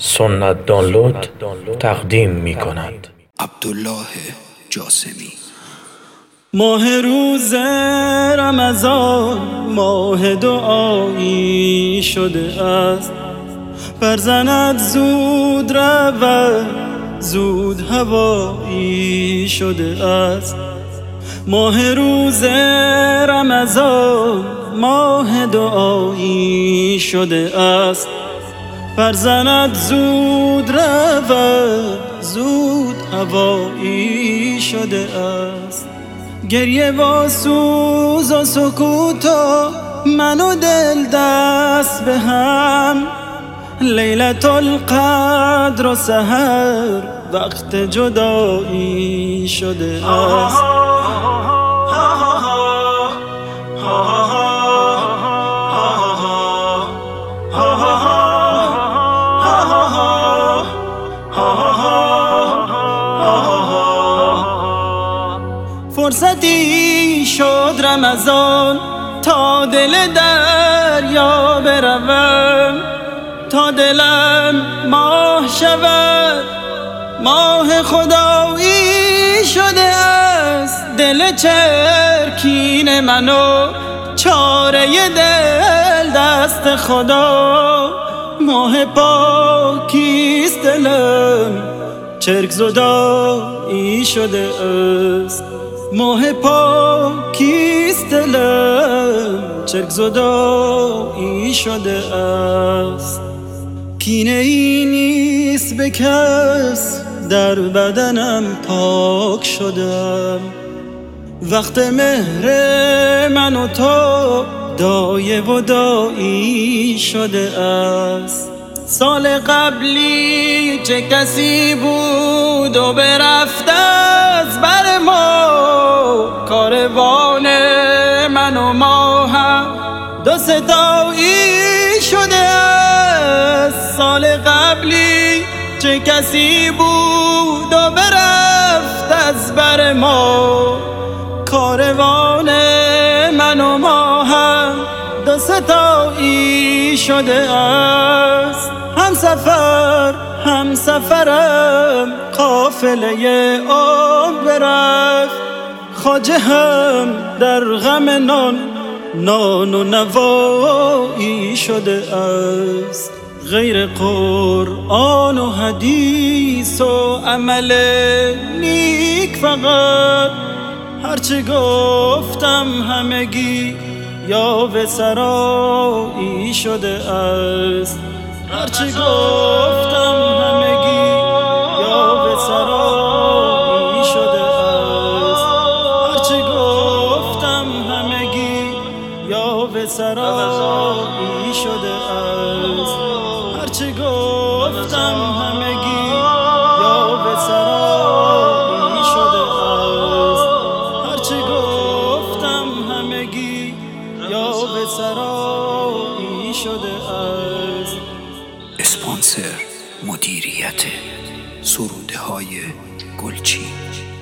سنت دانلود تقدیم می کند. عبدالله جاسمی. ماه روز رمضان ماه دعایی شده است. برزند زود رود زود هوایی شده است. ماه روز رمضان ماه دعایی شده است. فرزند زود رود زود هوایی شده است گریه و سوز و سکوتا من و دل دست به هم لیلت القدر و سهر وقت جدایی شده است فرصتی شد رمضان تا دل دریا بروم تا دلم ماه شود ماه خدایی شده است. دل چرکین منو چاره دل دست خدا. ماه پاکیست دلم چرک زدایی شده است. ماه پاکیست دلم چرک زدایی شده است. کینه ای نیست به کس در بدنم پاک شدم. وقت مهر من و تو دایه و دایی شده است. سال قبلی چه کسی بود و برفت از بر ما؟ دو ستایی شده است سال قبلی. چه کسی بود و برفت از بر ما؟ کاروان من و ما هم دو ستایی شده است. هم سفر هم سفرم قافله آب برفت خاجه هم در غم نان نان و نوایی شده است. غیر قرآن و حدیث و عمل نیک فقط. هرچه گفتم همگی یا به سرایی شده است. هرچه گفتم سرایی شده است. هرچه گفتم همگی یا به سرایی شده است. هرچه گفتم همگی یا به سرایی شده است. اسپانسر مدیریت سروده های گلچین.